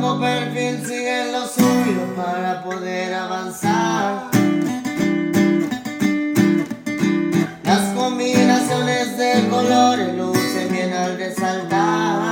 bajo perfil siguen lo suyo para poder avanzar. Las combinaciones de colores lucen bien al resaltar.